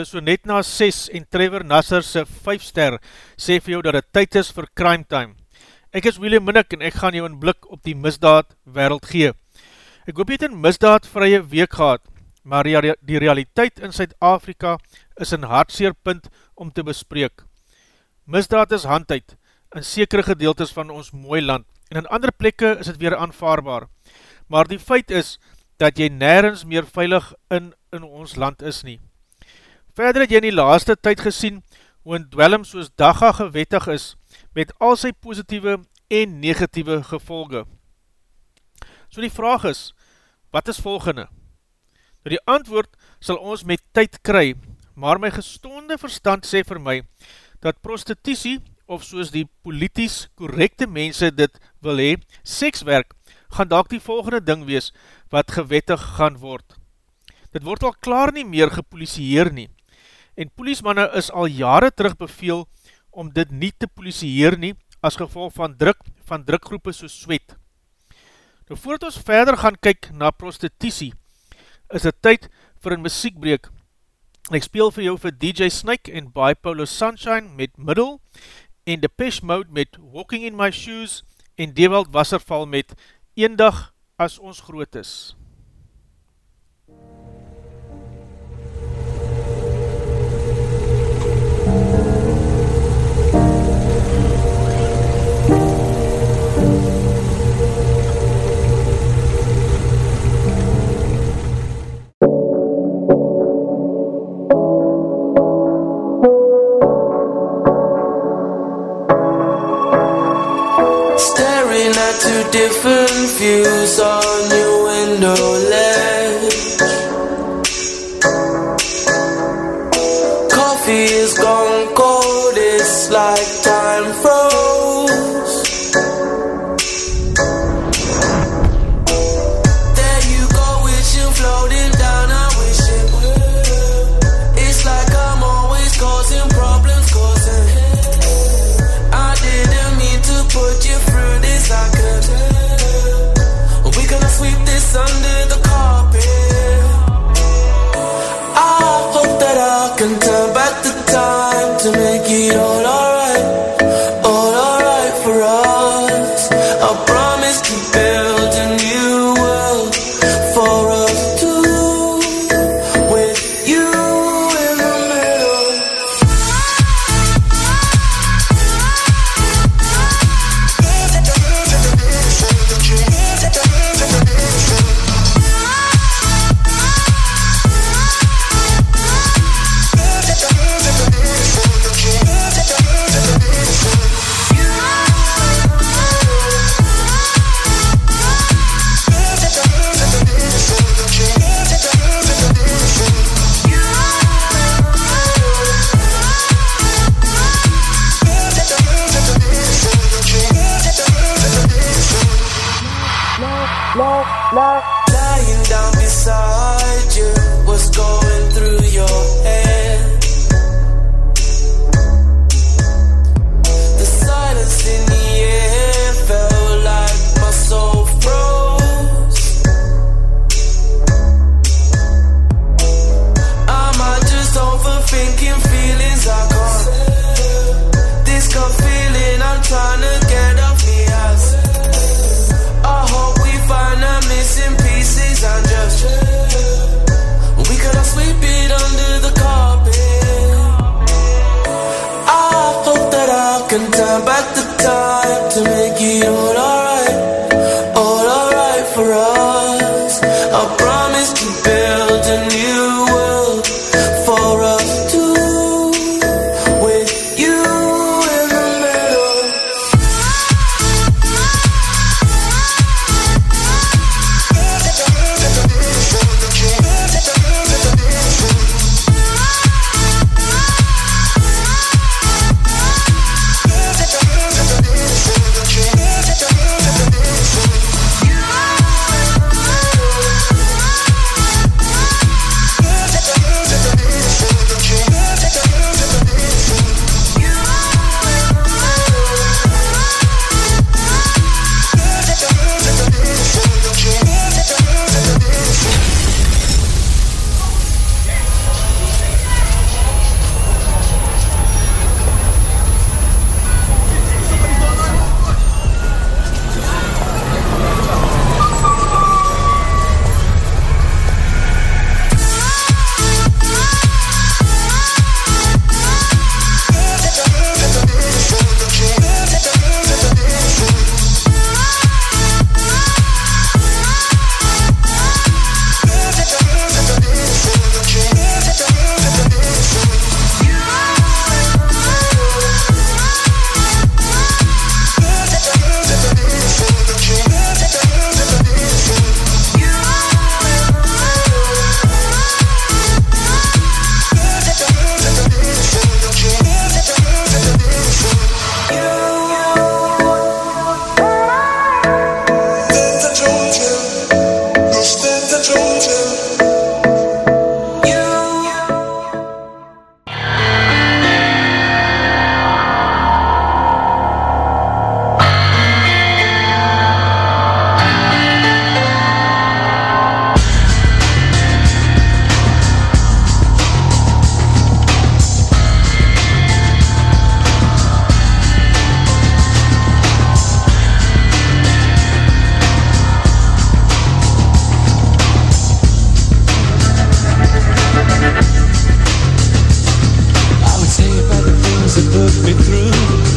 Dis so net na 6 en Trevor Nasser se 5 ster sê vir jou dat het tyd is vir crime time. Ek is William Minnick en ek gaan jou een blik op die misdaad wereld gee. Ek hoop jy het een misdaad vrye week gehad, maar die realiteit in Suid-Afrika is een hartseerpunt om te bespreek. Misdaad is handheid in sekere gedeeltes van ons mooi land en in andere plekke is het weer aanvaarbaar. Maar die feit is dat jy nergens meer veilig in, in ons land is nie. Verder het jy in die laaste tyd gesien hoe een dwellum soos Daga gewettig is met al sy positieve en negatieve gevolge. So die vraag is, wat is volgende? Nou die antwoord sal ons met tyd kry, maar my gestonde verstand sê vir my, dat prostitutie, of soos die polities korrekte mense dit wil hee, sekswerk, gaan dalk die volgende ding wees, wat gewettig gaan word. Dit word al klaar nie meer gepolisieer nie, en poliesmanne is al jare terug beveel om dit nie te polisieer nie, as gevolg van druk van drukgroepen soos swet. Nou voordat ons verder gaan kyk na prostitutie, is het tyd vir een muziekbreek. Ek speel vir jou vir DJ Snake en Bipolar Sunshine met Middle en Depeche Mode met Walking in My Shoes en Dewald Wasserval met Eendag as ons groot is. Different views on your window ledge.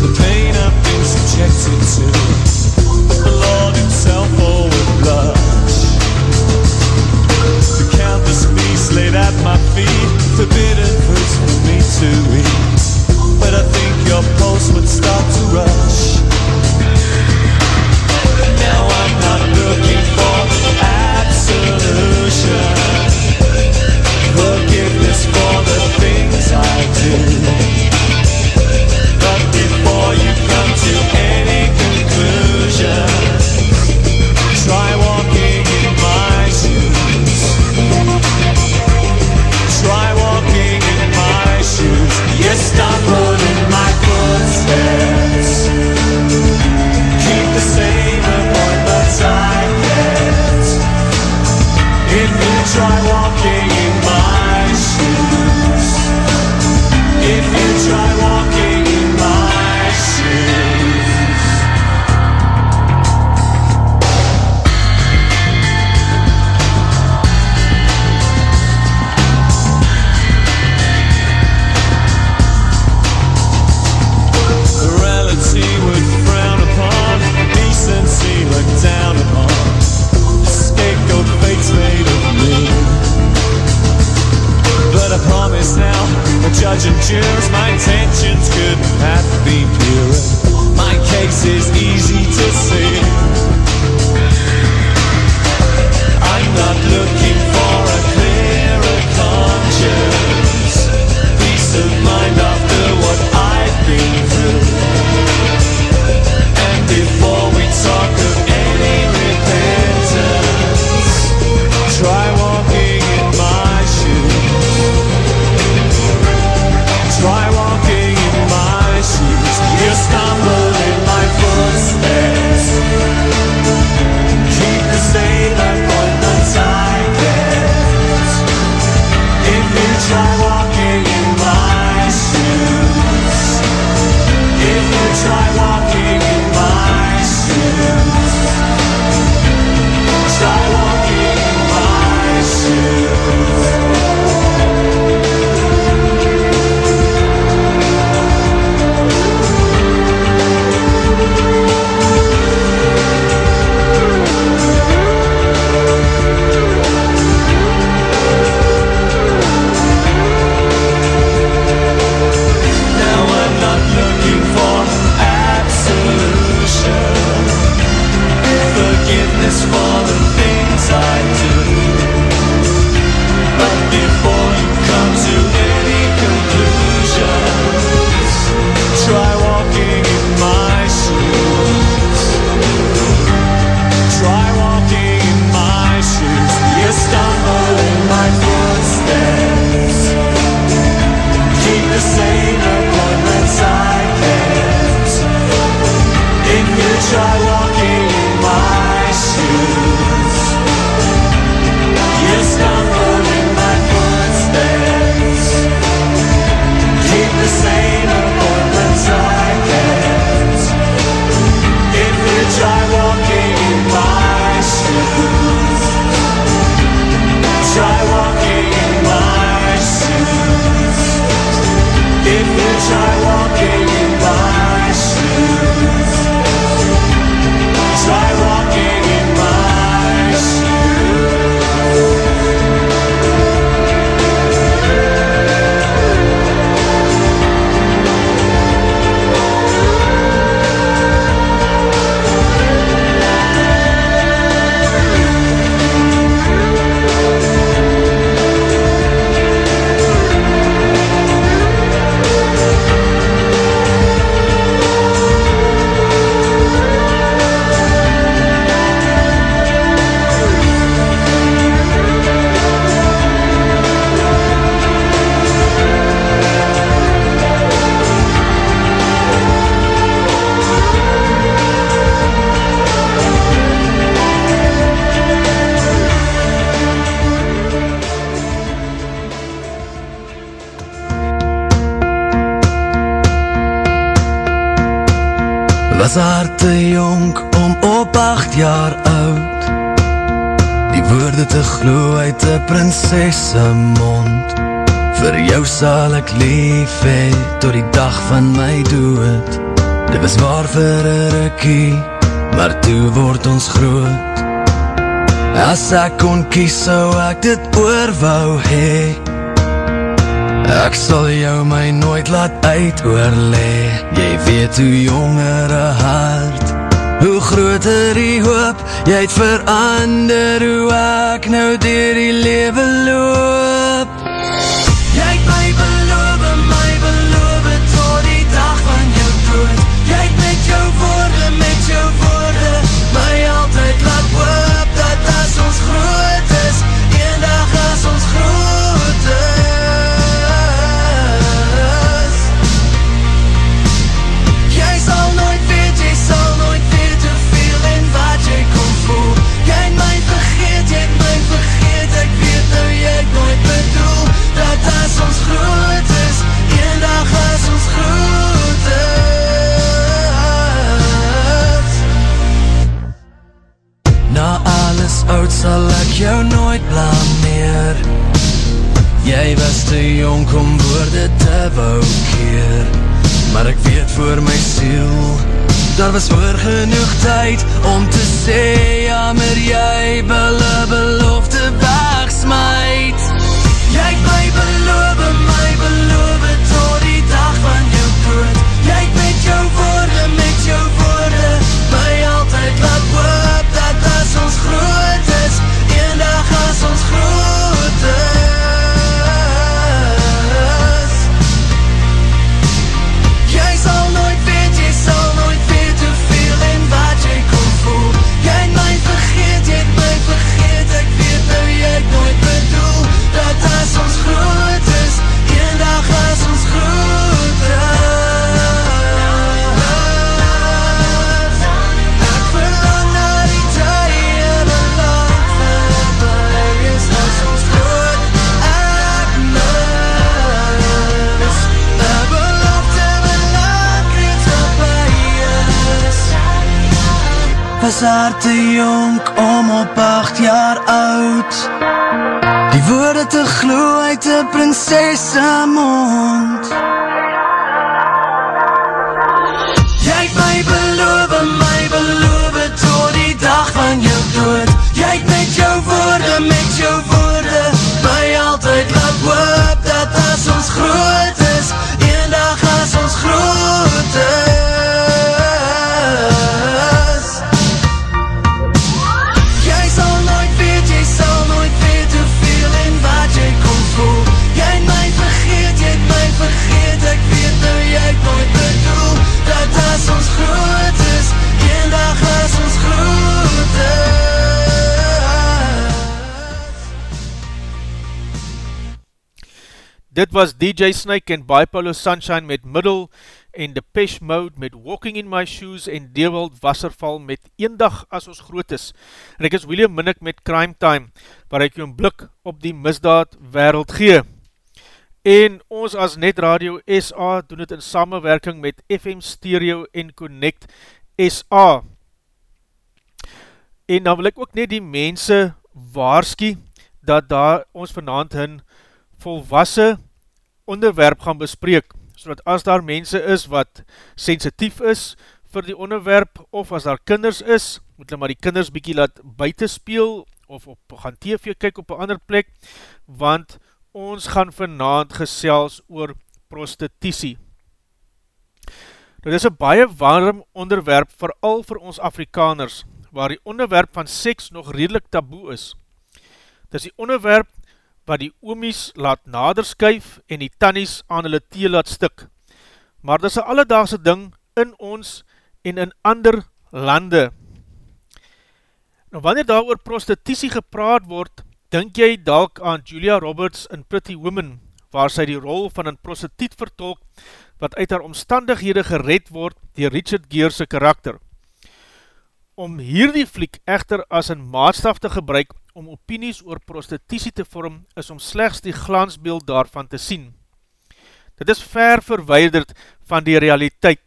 the pain I've been subjected to. Ek lief hee tot die dag van my dood. Dit was waar vir een rikkie, maar toe word ons groot. As ek kon kies, so ek dit oor wou hee Ek sal jou my nooit laat uit oorlee Jy weet hoe jongere hart Hoe groter die hoop. Jy het verander hoe ek nou dier die leven loop jou woorde My altyd laat hoop Dat as ons groot Dit was DJ Snake en Bipolar Sunshine met Middle en Depeche Mode met Walking in My Shoes en Dewald Wasserval met Eendag as ons groot is. En ek is William Minnick met Crime Time, waar ek jou een blik op die misdaad wereld gee. En ons as Net Radio SA doen het in samenwerking met FM Stereo en Connect SA. En dan wil ek ook net die mense waarskie, dat daar ons vanavond hun volwasse onderwerp gaan bespreek, so dat as daar mense is wat sensitief is vir die onderwerp, of as daar kinders is, moet hulle maar die kinders bykie laat buiten speel, of op, gaan TV kyk op een ander plek, want ons gaan vanavond gesels oor prostitutie. Dit is een baie warm onderwerp, vooral vir ons Afrikaners, waar die onderwerp van seks nog redelijk taboe is. Dit is die onderwerp wat die oomies laat naderskuif en die tannies aan hulle thee laat stik. Maar dit is een alledaagse ding in ons en in ander lande. Nou wanneer daar oor prostitutie gepraat word, denk jy dalk aan Julia Roberts in Pretty Woman, waar sy die rol van een prostituut vertolk, wat uit haar omstandighede gered word dier Richard Gere's karakter. Om hierdie fliek echter as een maatstaf te gebruik om opinies oor prostitutie te vorm, is om slechts die glansbeeld daarvan te sien. Dit is ver verweiderd van die realiteit.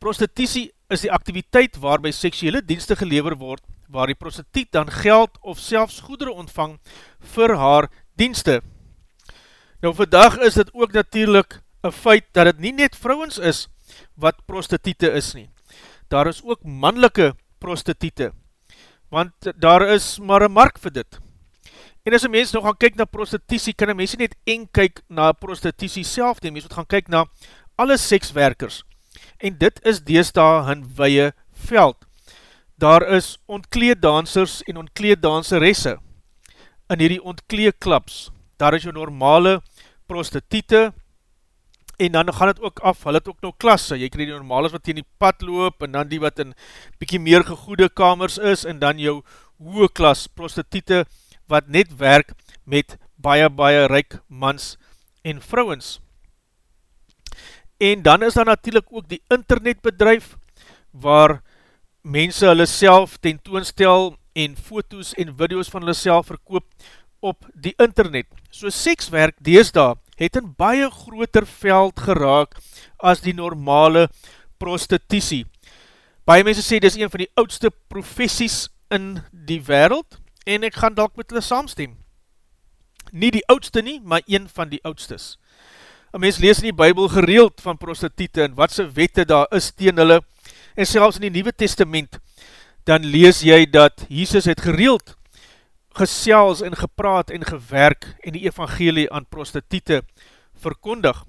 Prostitutie is die activiteit waarby seksuele dienste gelever word, waar die prostituut dan geld of selfs goedere ontvang vir haar dienste. Nou vandag is dit ook natuurlijk een feit dat het nie net vrouwens is wat prostitute is nie. Daar is ook mannelike prostitute, want daar is maar een mark vir dit. En as een mens nog gaan kyk na prostitutie, kan een mens net eng kyk na prostitutie self, die mens moet gaan kyk na alle sekswerkers. En dit is deesda hun weie veld. Daar is ontkleeddansers en ontkleeddanseresse in hierdie ontkleedklaps. Daar is jou normale prostitute, en dan gaan het ook af, hulle het ook nou klasse, jy kreeg die normales wat in die pad loop, en dan die wat in bykie meer gegoede kamers is, en dan jou hoge klas prostitute, wat net werk met baie, baie ryk mans en vrouwens. En dan is daar natuurlijk ook die internetbedrijf, waar mense hulle self tentoonstel en foto's en video's van hulle self verkoop op die internet. So sekswerk deesdaad het in baie groter veld geraak as die normale prostitutie. Baie mense sê, dit is een van die oudste professies in die wereld, en ek gaan dalk met hulle saamstem. Nie die oudste nie, maar een van die oudstes. Een mens lees in die bybel gereeld van prostitute en wat sy wette daar is teen hulle, en selfs in die Nieuwe Testament, dan lees jy dat Jesus het gereeld gesels en gepraat en gewerk en die evangelie aan prostitute verkondig.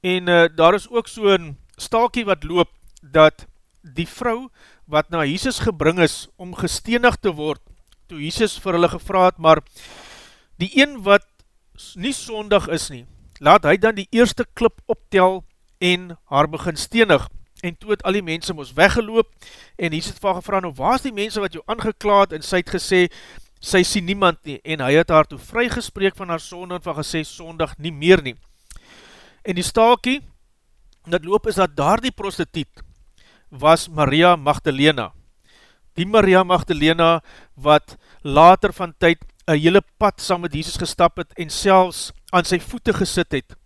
En uh, daar is ook so'n staalkie wat loop, dat die vrou wat na Jesus gebring is om gestenig te word, toe Jesus vir hulle gevraad, maar die een wat nie sondig is nie, laat hy dan die eerste klip optel en haar begin stenig. En toe het al die mense moes weggeloop, en Jesus het van gevraad, nou waar is die mense wat jou aangeklaad, en sy het gesê, sy sien niemand nie, en hy het haar toe vrygespreek van haar sonde, en van gesê, sondag nie meer nie. En die staalkie, dat loop is dat daar die prostituut, was Maria Magdalena. Die Maria Magdalena, wat later van tyd, een hele pad saam met Jesus gestap het, en selfs aan sy voete gesit het,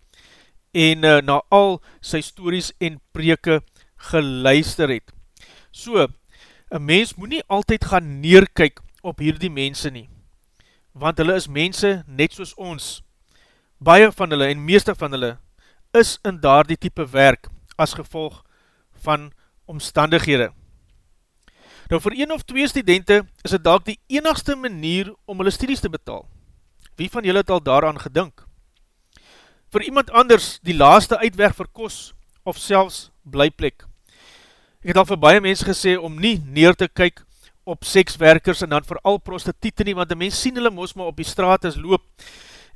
en uh, na al sy stories en preke geluister het. So, een mens moet nie altyd gaan neerkyk op hierdie mense nie, want hulle is mense net soos ons. Baie van hulle en meeste van hulle is in daar die type werk as gevolg van omstandighede. Nou vir een of twee studente is het dalk die enigste manier om hulle studies te betaal. Wie van julle het al daaraan gedink? Vir iemand anders die laaste uitweg vir kos of selfs blyplek. Ek het al vir baie mense gesê om nie neer te kyk op sekswerkers en dan vooral prostitute nie, want die mens sien hulle moos maar op die straat is loop,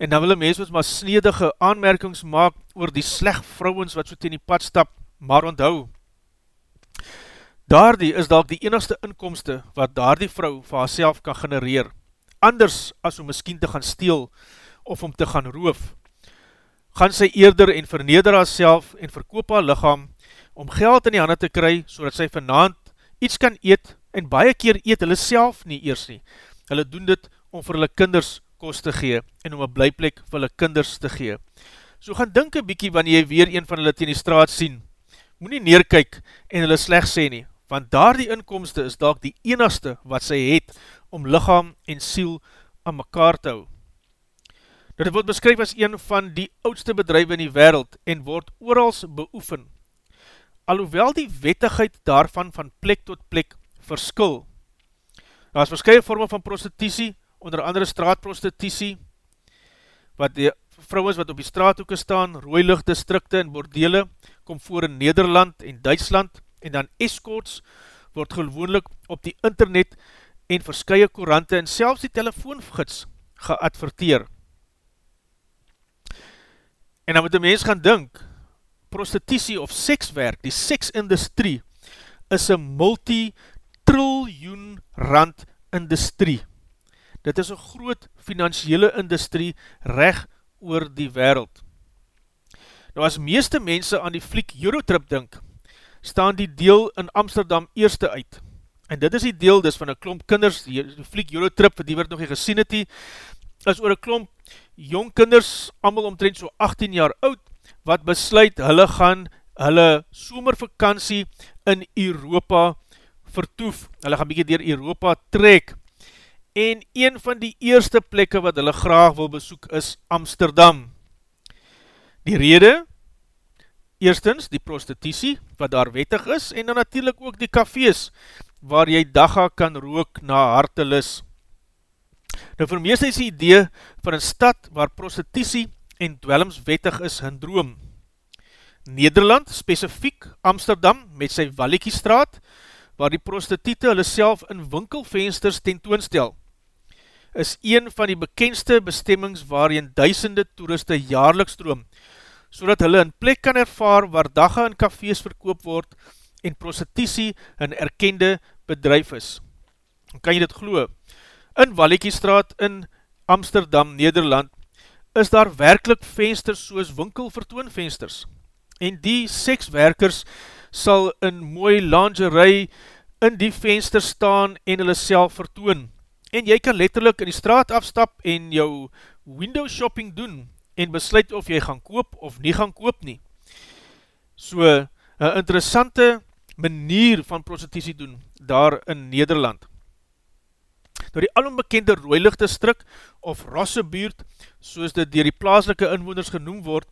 en dan wil die mens moos maar snedige aanmerkings maak oor die sleg vrouwens wat so ten die pad stap, maar onthou, daardie is dalk die enigste inkomste wat daardie vrou vir haarself kan genereer, anders as om miskien te gaan steel of om te gaan roof. Gaan sy eerder en verneder haarself en verkoop haar lichaam om geld in die handen te kry, so dat sy vanavond iets kan eet en baie keer eet hulle self nie eers nie. Hulle doen dit om vir hulle kinders kost te gee en om een blyplek vir hulle kinders te gee. So gaan dink een bykie wanneer jy weer een van hulle teen die straat sien. Moe nie neerkyk en hulle slecht sê nie, want daar die inkomste is dalk die enigste wat sy het om lichaam en siel aan mekaar te hou. Dit word beskryf as een van die oudste bedrijwe in die wereld en word oorals beoefen. Alhoewel die wettigheid daarvan van plek tot plek verskil. Daar is verskye vorme van prostitutie, onder andere straatprostitutie, wat die vrouwens wat op die straathoeken staan, rooilichtdistrikte en bordele, kom voor in Nederland en Duitsland, en dan escorts, word gewoonlik op die internet en verskye korante en selfs die telefoongids geadverteer. En dan moet die mens gaan dink, prostitutie of sekswerk, die seksindustrie, is een multi triljoen rand industrie. Dit is een groot financiële industrie recht oor die wereld. Nou as meeste mense aan die fliek Eurotrip dink, staan die deel in Amsterdam eerste uit. En dit is die deel dus van een klomp kinders, die fliek Eurotrip, die werd nog nie gesien het, is oor een klomp jong kinders, allemaal omtrent so 18 jaar oud, wat besluit, hulle gaan hulle somervakantie in Europa vertoef. Hulle gaan bykie dier Europa trek. En een van die eerste plekke wat hulle graag wil besoek is Amsterdam. Die rede, eerstens die prostitutie wat daar wettig is en dan natuurlijk ook die cafees waar jy dagga kan rook na hartelis. Nou vir meest is die idee van een stad waar prostitutie en dwellings wettig is hun droom. Nederland, specifiek Amsterdam met sy Wallikiestraat, waar die prostitute hulle self in winkelvensters tentoonstel, is een van die bekendste bestemmings waarin duisende toeriste jaarliks stroom, so dat hulle in plek kan ervaar waar dagga in cafees verkoop word en prostitutie een erkende bedrijf is. Kan jy dit glo? In Wallikiestraat in Amsterdam, Nederland, is daar werkelijk vensters soos winkelvertoonvensters. En die sekswerkers sal in mooi lingerie in die venster staan en hulle self vertoon. En jy kan letterlijk in die straat afstap en jou window shopping doen en besluit of jy gaan koop of nie gaan koop nie. So, een interessante manier van prostitutie doen daar in Nederland. Door die alombekende rooilichte strik of rassebuurt, soos dit dier die plaaslike inwoners genoem word,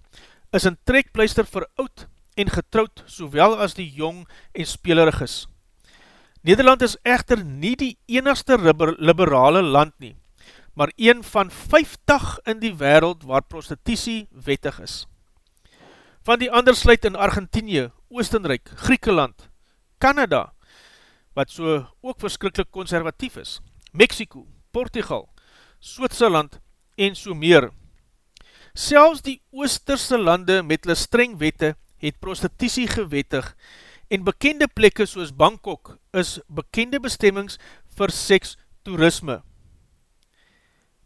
is een trekpleister vir oud en getrouwd, sowel as die jong en spelerig is. Nederland is echter nie die enigste liberale land nie, maar een van 50 in die wereld waar prostitutie wettig is. Van die ander sluit in Argentinië, Oostenrijk, Griekenland, Canada, wat so ook verskrikkelijk conservatief is, Mexico, Portugal, Switserland en so meer. Selfs die oosterse lande met hulle streng wette het prostitutie gewettig en bekende plekke soos Bangkok is bekende bestemmings vir seks toerisme.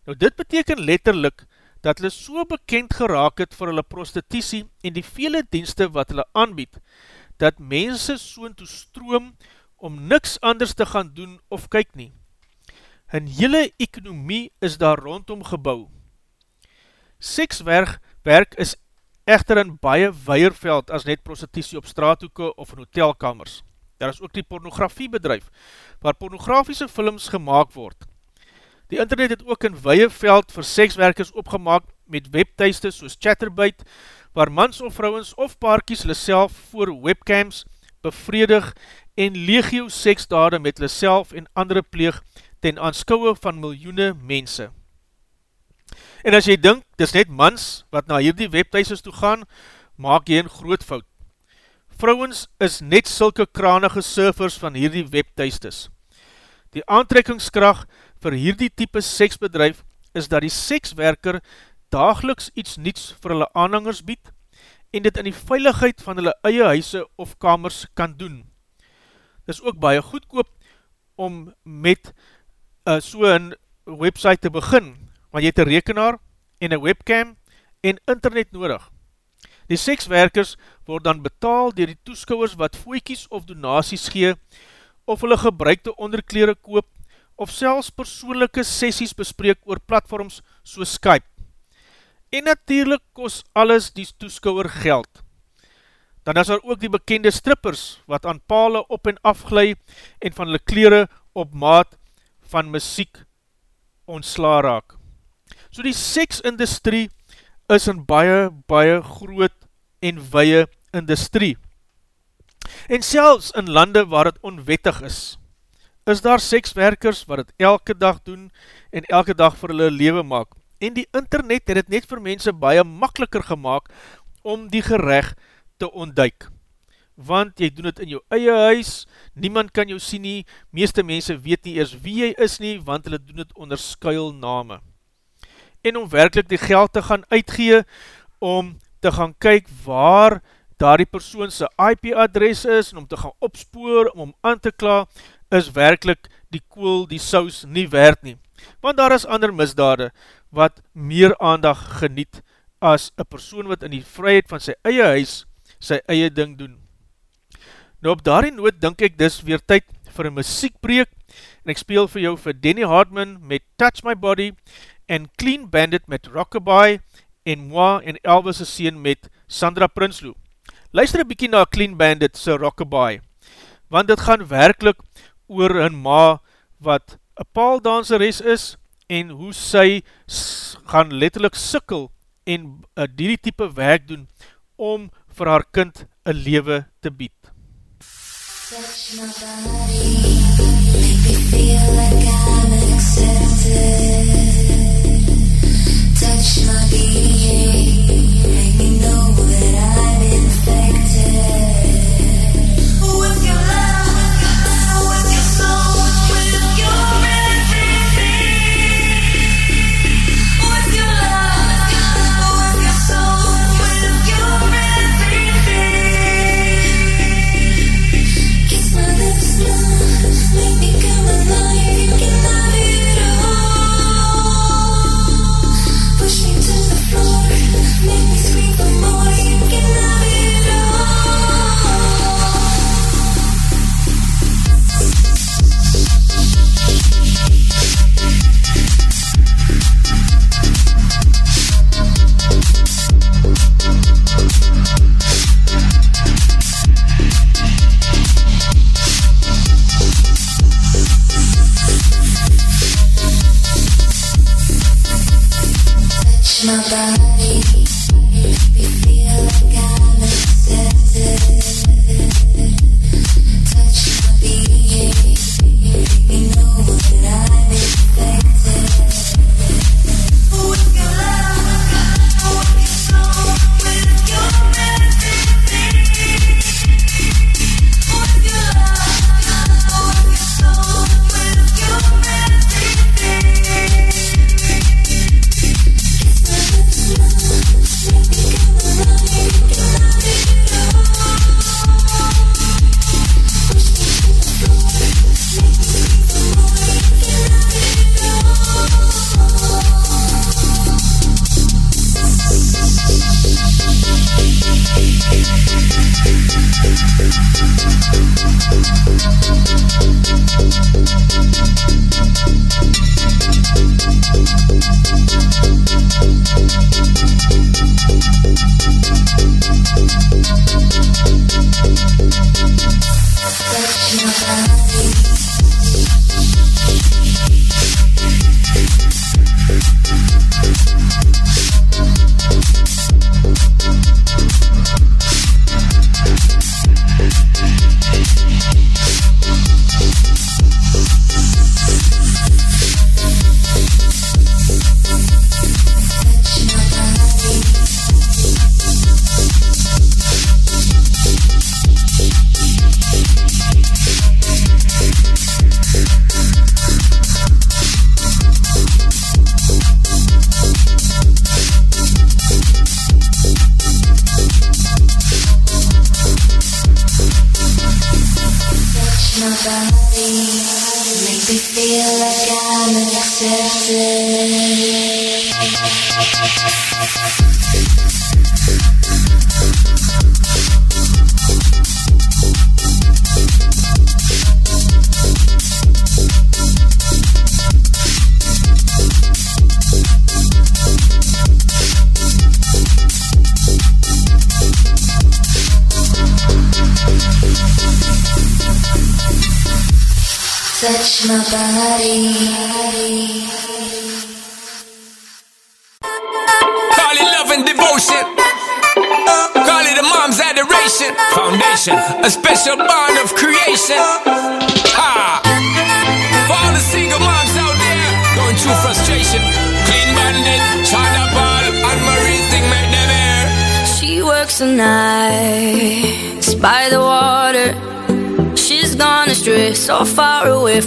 Nou dit beteken letterlik dat hulle so bekend geraak het vir hulle prostitutie en die vele dienste wat hulle aanbied, dat mense soon toe stroom om niks anders te gaan doen of kyk nie. Hun hele ekonomie is daar rondom gebouw. Sekswerk werk is echter in baie weierveld as net prostitutie op straathoeke of in hotelkamers. Daar is ook die pornografiebedrijf, waar pornografiese films gemaakt word. Die internet het ook in weierveld vir sekswerkers opgemaakt met webteiste soos Chatterbait, waar mans of vrouwens of paarkies hulle self voor webcams bevredig en legio seksdade met hulle self en andere pleeg ten aanskouwe van miljoene mense. En as jy dink, dis net mans wat na hierdie webthuises toe gaan, maak jy een groot fout. Vrouwens is net sulke kranige surfers van hierdie webthuises. Die aantrekkingskracht vir hierdie type seksbedrijf is dat die sekswerker dageliks iets niets vir hulle aanhangers bied en dit in die veiligheid van hulle eie huise of kamers kan doen. Dit is ook baie goedkoop om met uh, so een website te begin, want jy het een rekenaar en een webcam en internet nodig. Die sekswerkers word dan betaal dier die toeskouwers wat fooikies of donaties gee, of hulle gebruikte onderkleren koop, of selfs persoonlijke sessies bespreek oor platforms soos Skype. En natuurlijk kos alles die toeskouwer geld. Dan is daar ook die bekende strippers, wat aan pale op en afglui en van hulle kleren op maat van muziek ontsla raak. So die seksindustrie is een baie, baie groot en weie industrie. En selfs in lande waar het onwettig is, is daar sekswerkers wat het elke dag doen en elke dag vir hulle leven maak. En die internet het het net vir mense baie makkeliker gemaakt om die gerecht te ontduik. Want jy doen het in jou eie huis, niemand kan jou sien nie, meeste mense weet nie eers wie jy is nie, want hulle doen het onder skuilname en om werkelijk die geld te gaan uitgee, om te gaan kyk waar daar die persoonse IP-adres is, en om te gaan opspoor, om om aan te kla, is werkelijk die kool, die saus nie werd nie. Want daar is ander misdade, wat meer aandag geniet, as een persoon wat in die vryheid van sy eie huis, sy eie ding doen. Nou op daarin noot, denk ek dis weer tyd vir een muziekbreek, en ek speel vir jou vir Danny Hartman met Touch My Body, en Clean Bandit met Rockabye en Moi en Elvis' sien met Sandra Prinsloo. Luister een bykie na Clean Bandit se Rockabye, want dit gaan werkelijk oor een ma wat een paaldanseres is en hoe sy gaan letterlijk sikkel en uh, die type werk doen om vir haar kind een lewe te bied. Touch my body, Touch my being, make me know that I'm infected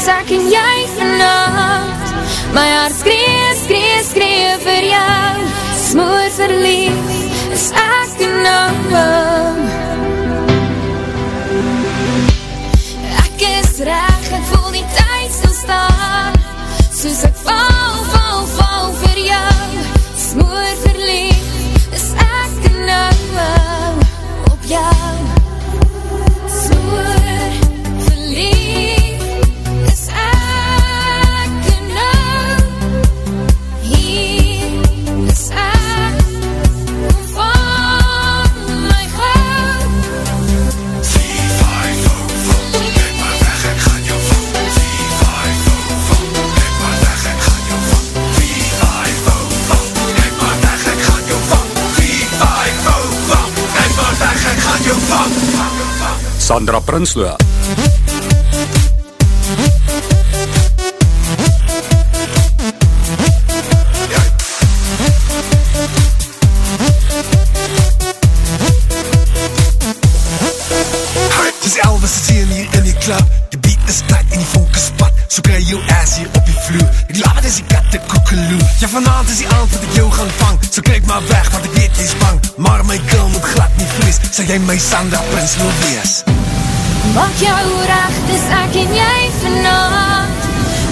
cause I can Prinsloo. Dis Elvis steen hier in die klub Die beat is tight en die vonk is pat So kry jou ass hier op die vloer. Ek laat is die katte koekeloe? Ja vanavond is die avond wat ek jou gaan vang. So kyk maar weg want ek weet jy's bang. Maar my girl moet glad nie vlees Sal jy my Sandra Prins wil wees? Maak jou ja recht, dis ek en jy vanavond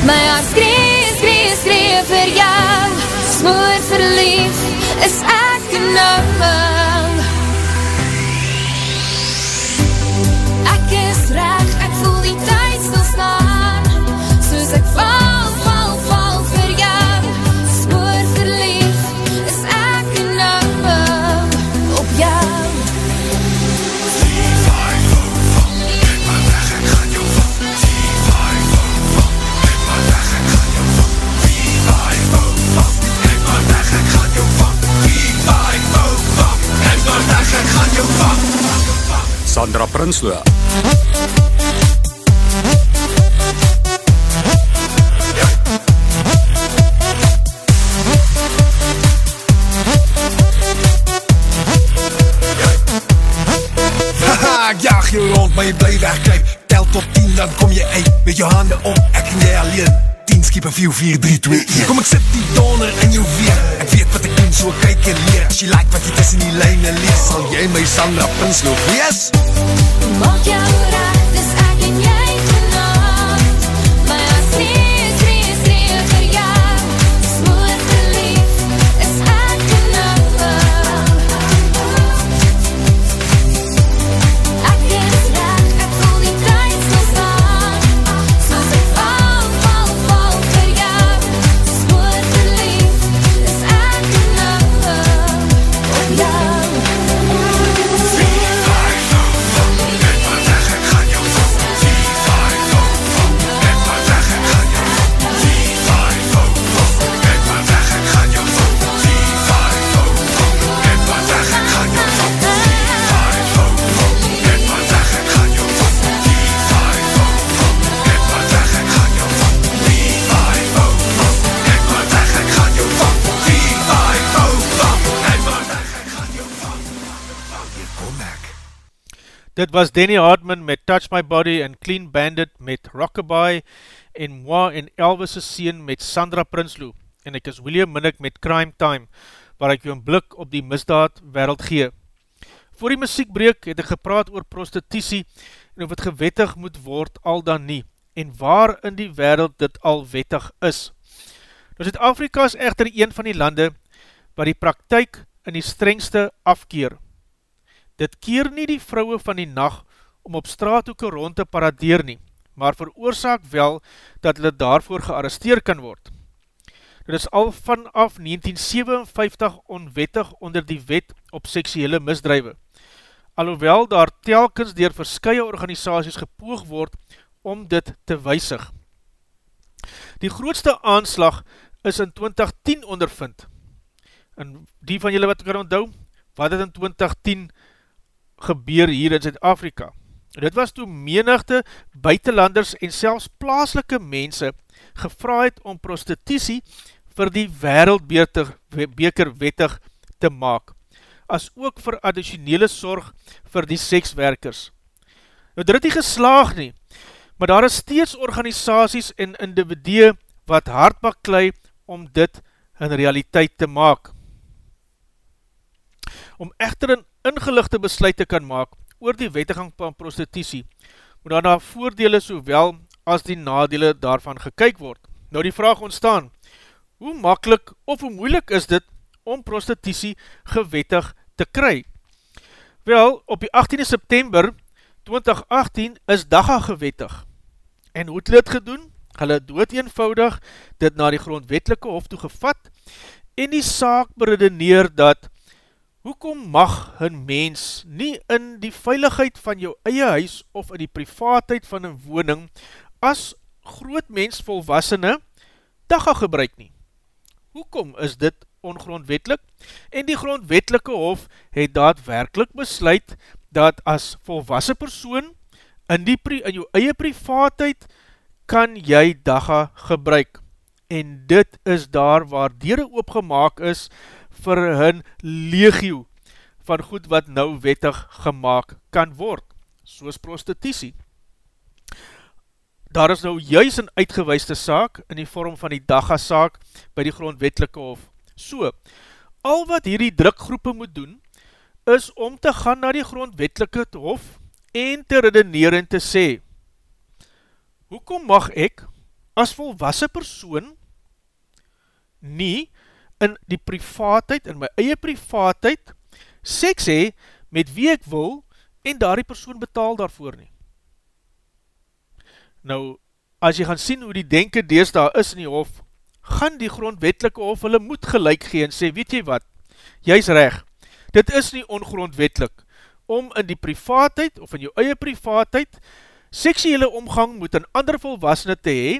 My hart skree, skree, skree vir jou Smoor verlief, is ek nou mal Ek is recht Sandra Prinsloo. Ek jag jou rond, maar jy bly wegkruip. Tel tot 10, dan kom jy uit. Met jou hande op, ek en jy alleen skiep en 4, 4, 3, 2, 1 Kom ek sit die donder in jou weer. Ek weet wat ek doen, so kyk en leer. As jy like wat jy tussen die lijne lees. Sal jy my Sandra Pinslof wees? Maak jou raad, Dit was Danny Hartman met Touch My Body en Clean Bandit met Rockabye en Moi en Elvis' sien met Sandra Prinsloo en ek is William Minnick met Crime Time waar ek jou een blik op die misdaad wereld gee. Voor die muziekbreek het ek gepraat oor prostitutie en of het gewettig moet word al dan nie en waar in die wereld dit al wettig is. Nou Zuid-Afrika is echter een van die lande waar die praktijk in die strengste afkeer. Dit keer nie die vrouwe van die nacht om op straathoeke rond te paradeer nie, maar veroorzaak wel dat hulle daarvoor gearresteer kan word. Dit is al vanaf 1957 onwettig onder die wet op seksuele misdrijwe, alhoewel daar telkens dier verskye organisaties gepoog word om dit te wysig. Die grootste aanslag is in 2010 ondervind, en die van julle wat kan onthou, wat het in 2010 gebeur hier in Zuid-Afrika. Dit was toe menigte buitenlanders en selfs plaaslike mense gevra het om prostitutie vir die wereldbeker wettig te maak, as ook vir additionele sorg vir die sekswerkers. Nou dit het nie geslaag nie, maar daar is steeds organisaties en individue wat hard baklui om dit in realiteit te maak. Om echter een ingelichte besluit te kan maak oor die wettiging van prostitutie, moet daar na voordele sowel as die nadele daarvan gekyk word. Nou die vraag ontstaan, hoe makkelijk of hoe moeilik is dit om prostitutie gewettig te kry? Wel, op die 18 September 2018 is Daga gewettig. En hoe het dit gedoen? Hulle dood eenvoudig dit na die grondwetelike hof toe gevat en die saak beredeneer dat Hoekom mag een mens nie in die veiligheid van jou eie huis of in die privaatheid van een woning as groot mens volwassene dagga gebruik nie? Hoekom is dit ongrondwetlik? En die grondwetelike hof het daadwerkelijk besluit dat as volwassen persoon in, die, in jou eie privaatheid kan jy dagga gebruik. En dit is daar waar dere oopgemaak is vir hun legio van goed wat nou wettig gemaakt kan word, soos prostitutie. Daar is nou juist een uitgeweiste saak in die vorm van die dagga saak by die grondwetelike hof. So, al wat hierdie drukgroepen moet doen, is om te gaan na die grondwetelike hof en te redeneer en te sê, hoekom mag ek as volwassen persoon nie in die privaatheid, in my eie privaatheid, seks hee met wie ek wil en daar die persoon betaal daarvoor nie. Nou, as jy gaan sien hoe die denken dees daar is in die hof, gaan die grondwetelike hof hulle moed gelijk gee en sê, weet jy wat, jy is reg, dit is nie ongrondwetelik, om in die privaatheid of in jou eie privaatheid, seksuele omgang moet een ander volwassene te hee,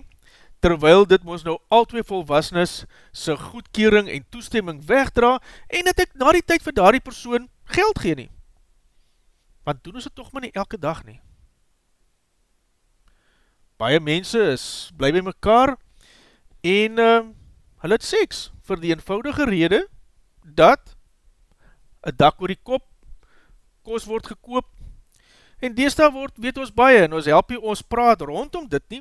terwyl dit ons nou al twee volwassenes sy goedkering en toestemming wegdra, en dat ek na die tyd vir daar die persoon geld gee nie. Want doen ons het toch maar nie elke dag nie. Baie mense is bly by mekaar, en uh, hulle het seks, vir die eenvoudige rede, dat een dak oor die kop, kos word gekoop, En deesdaal word, weet ons baie, en ons help jy ons praat rondom dit nie,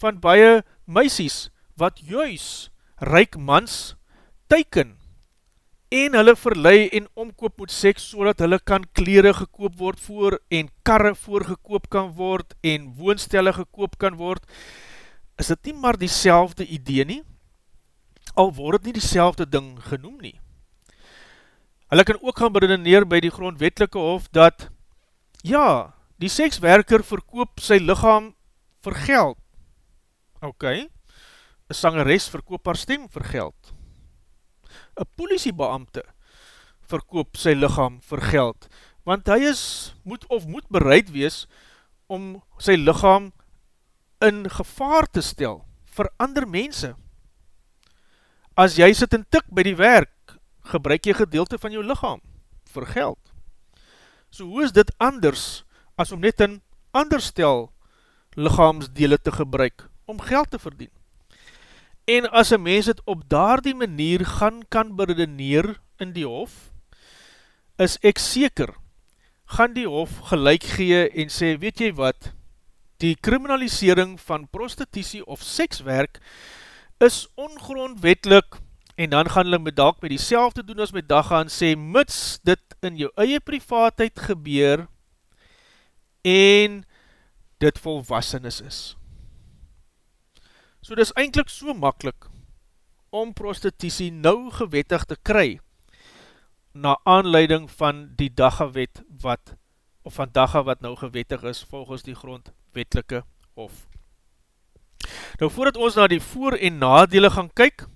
van baie meisies, wat juis ryk mans teiken, en hulle verlei en omkoop moet seks, so dat hulle kan kleren gekoop word voor, en karre voorgekoop kan word, en woonstelle gekoop kan word, is dit nie maar die idee nie, al word nie die ding genoem nie. Hulle kan ook gaan beredeneer by die grondwetelike hof, dat Ja, die sekswerker verkoop sy lichaam vir geld. Ok, een sangeres verkoop haar stem vir geld. Een politiebeamte verkoop sy lichaam vir geld, want hy is, moet of moet bereid wees, om sy lichaam in gevaar te stel vir ander mense. As jy sit en tik by die werk, gebruik jy gedeelte van jou lichaam vir geld. So hoe is dit anders as om net een ander stel lichaamsdele te gebruik om geld te verdien? En as een mens het op daar die manier gaan kan beredeneer in die hof, is ek seker, gaan die hof gelijk gee en sê, weet jy wat, die kriminalisering van prostitutie of sekswerk is ongrondwetlik en dan gaan hulle met dalk met die doen as met dag gaan sê, mits dit in jou eie privaatheid gebeur en dit volwassenis is. So dit is eindelijk so makkelijk om prostitutie nou gewettig te kry na aanleiding van die daggewet wat, of van dagga wat nou gewettig is volgens die grondwetelike hof. Nou voordat ons na die voor- en nadele gaan kyk,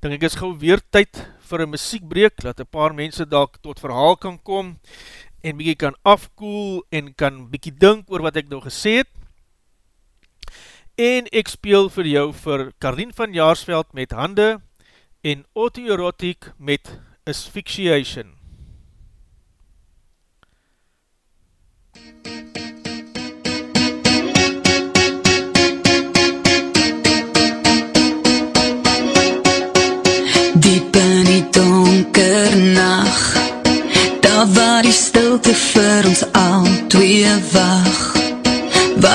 denk ek is gauw weer tyd vir een muziekbreek, dat een paar mense dalk tot verhaal kan kom, en bykie kan afkoel, en kan bykie dink oor wat ek nou gesê het. En ek speel vir jou vir Karlien van Jaarsveld met Hande, en Otto Erotic met Asphyxiation.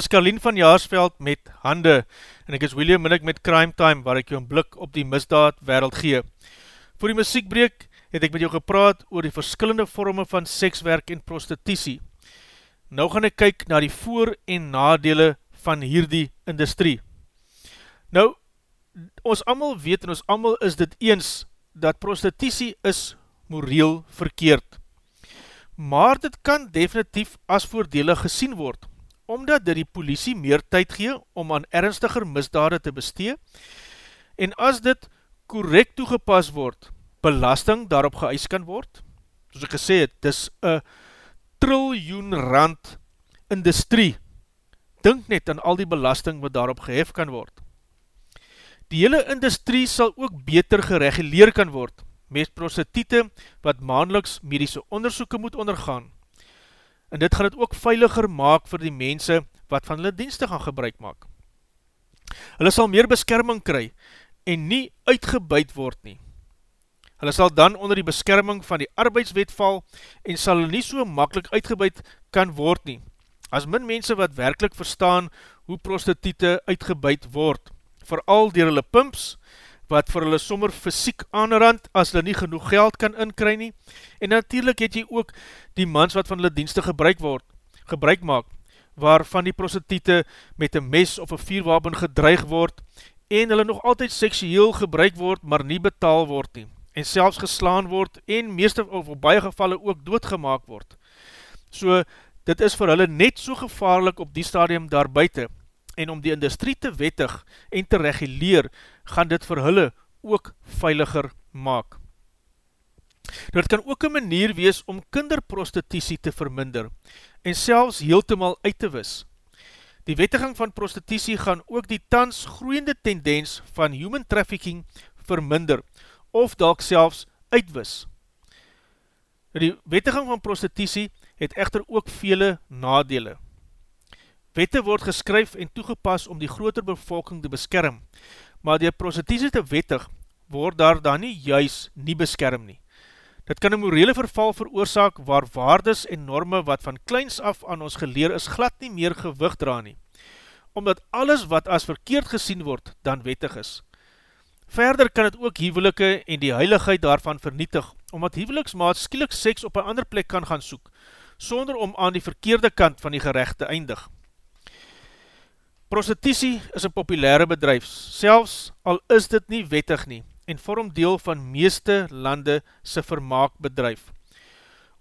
was Carlien van Jaarsveld met Hande en ek is William Minnick met Crime Time waar ek jou een blik op die misdaad wereld gee. Voor die muziekbreek het ek met jou gepraat oor die verskillende vorme van sekswerk en prostitutie. Nou gaan ek kyk na die voor- en nadele van hierdie industrie. Nou, ons allemaal weet en ons allemaal is dit eens dat prostitutie is moreel verkeerd. Maar dit kan definitief as voordelig gesien word omdat dit die politie meer tyd gee om aan ernstiger misdade te bestee, en as dit correct toegepas word, belasting daarop geëis kan word, soos ek gesê het, dis een triljoen rand industrie, dink net aan al die belasting wat daarop gehef kan word. Die hele industrie sal ook beter gereguleer kan word, met prostitute wat maandeliks medische onderzoeken moet ondergaan, en dit gaan het ook veiliger maak vir die mense wat van hulle dienste gaan gebruik maak. Hulle sal meer beskerming kry en nie uitgebuid word nie. Hulle sal dan onder die beskerming van die arbeidswet val en sal hulle nie so makkelijk uitgebuid kan word nie. As min mense wat werkelijk verstaan hoe prostitute uitgebuid word, vooral dier hulle pimps, wat vir hulle sommer fysiek aanrand as hulle nie genoeg geld kan inkry nie. En natuurlijk het jy ook die mans wat van hulle dienste gebruik word, gebruik maak, waarvan die prostitute met een mes of een vierwapen gedreig word en hulle nog altyd seksueel gebruik word, maar nie betaal word nie. En selfs geslaan word en meeste of op baie gevalle ook doodgemaak word. So, dit is vir hulle net so gevaarlik op die stadium daar buiten, en om die industrie te wettig en te reguleer, gaan dit vir hulle ook veiliger maak. Dit kan ook een manier wees om kinderprostitutie te verminder en selfs heeltemal uit te wis. Die wettiging van prostitutie gaan ook die tans groeiende tendens van human trafficking verminder of dalk selfs uitwis. Die wettiging van prostitutie het echter ook vele nadele. Wette word geskryf en toegepas om die groter bevolking te beskerm, maar die prostitutie te wettig word daar dan nie juis nie beskerm nie. Dit kan een morele verval veroorzaak waar waardes en norme wat van kleins af aan ons geleer is glad nie meer gewig dra nie, omdat alles wat as verkeerd gesien word dan wettig is. Verder kan het ook hevelike en die heiligheid daarvan vernietig, omdat heveliksmaat skielik seks op een ander plek kan gaan soek, sonder om aan die verkeerde kant van die gerechte eindig. Prostitutie is een populaire bedrijf, selfs al is dit nie wettig nie, en vorm deel van meeste lande sy vermaakbedrijf.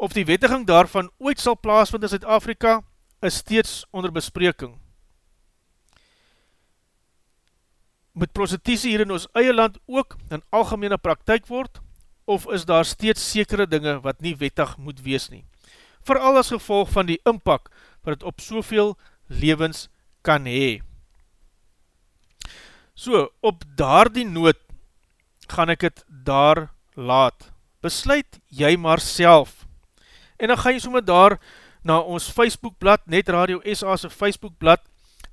Of die wettiging daarvan ooit sal plaasvind in Zuid-Afrika, is steeds onder bespreking. Moet prostitutie hier in ons eie land ook in algemene praktijk word, of is daar steeds sekere dinge wat nie wettig moet wees nie? Vooral as gevolg van die inpak wat het op soveel levens kan hee. So, op daar die noot gaan ek het daar laat. Besluit jy maar self. En dan ga jy somme daar na ons Facebookblad, Net Radio SA's Facebookblad,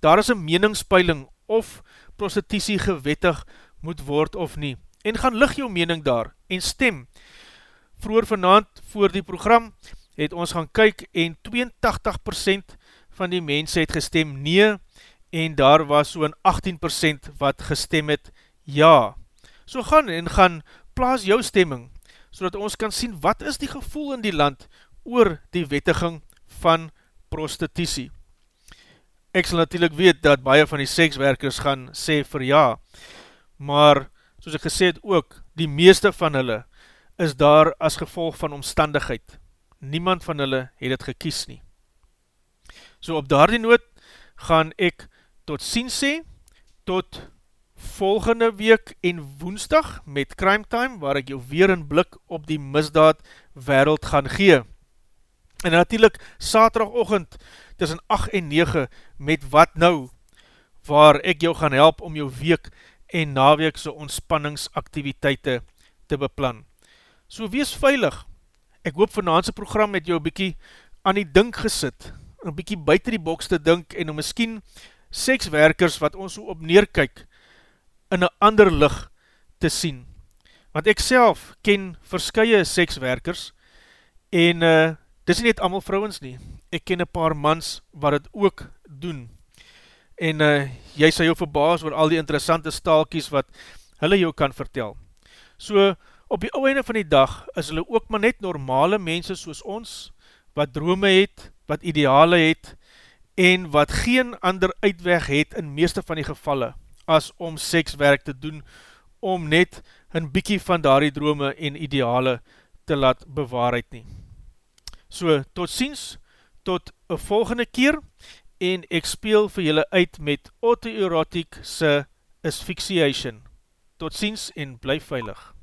daar is een meningspeiling of prostitutie gewettig moet word of nie. En gaan lig jou mening daar en stem. Vroeger vanavond voor die program het ons gaan kyk en 82% van die mense het gestem nee en daar was so'n 18% wat gestem het ja. So gaan en gaan plaas jou stemming, so ons kan sien wat is die gevoel in die land oor die wettiging van prostitutie. Ek sal natuurlijk weet dat baie van die sekswerkers gaan sê vir ja, maar soos ek gesê het ook, die meeste van hulle is daar as gevolg van omstandigheid. Niemand van hulle het het gekies nie. So op daar die noot gaan ek tot sien sê, tot volgende week en woensdag met Crime Time, waar ek jou weer een blik op die misdaad wereld gaan gee. En natuurlijk saterdagochtend tussen 8 en 9 met Wat Nou, waar ek jou gaan help om jou week en naweekse ontspanningsaktiviteite te beplan. So wees veilig, ek hoop vanavondse program met jou bykie aan die dink gesit, een bykie buiten die boks te dink en om miskien sekswerkers wat ons so op neerkyk in een ander lig te sien. Want ek self ken verskye sekswerkers en uh, dis nie net amal vrouwens nie. Ek ken een paar mans wat het ook doen. en uh, jy sal jou verbaas oor al die interessante staalkies wat hulle jou kan vertel. So, op die ouwe van die dag is hulle ook maar net normale mense soos ons, wat drome het, wat ideale het, en wat geen ander uitweg het in meeste van die gevalle, as om sekswerk te doen, om net een bykie van daardie drome en ideale te laat bewaarheid nie. So, tot ziens, tot een volgende keer, en ek speel vir julle uit met autoerotic se asphyxiation. Tot ziens en bly veilig.